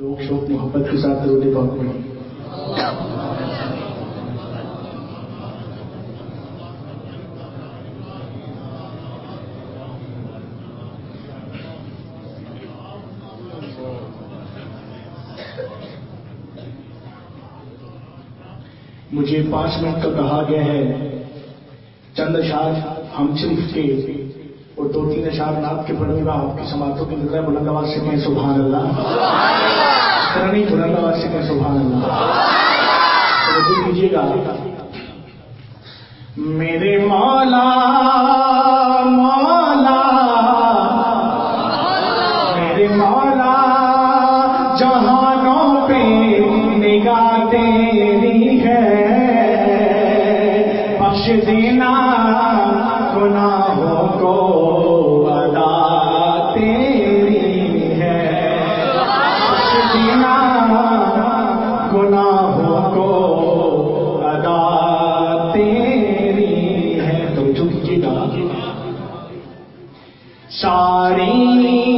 شوق شوق، محبت کے ساتھ روٹی پاک پڑی مجھے پانچ منٹ کا کہا گیا ہے، چند اشار ہم صرف کے اور دو تین اشار ناپ کے پڑھوں گا، آپ کی سماعتوں کی نظر بلند آواز سے کہیں، سبحان اللہ۔ بلند سبحان اللہ۔ توجہ کیجیے گا۔ میرے مولا مولا۔ میرے مولا، جہانوں پہ نگاہ تیری ہے۔ بخش دینا۔ ساری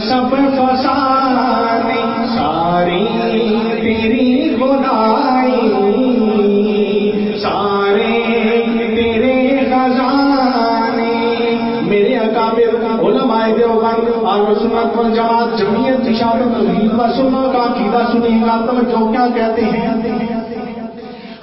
سب فسانے ساری تیری خدائی سارے تیرے خزانے۔ میرے اکابر علماء دیوبند اور سنت جمعیت اشارت توحید کا عقیدہ سنیں گا توجہ کیا کہتے ہیں۔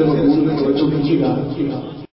مقبول توجہ کیجیے گا۔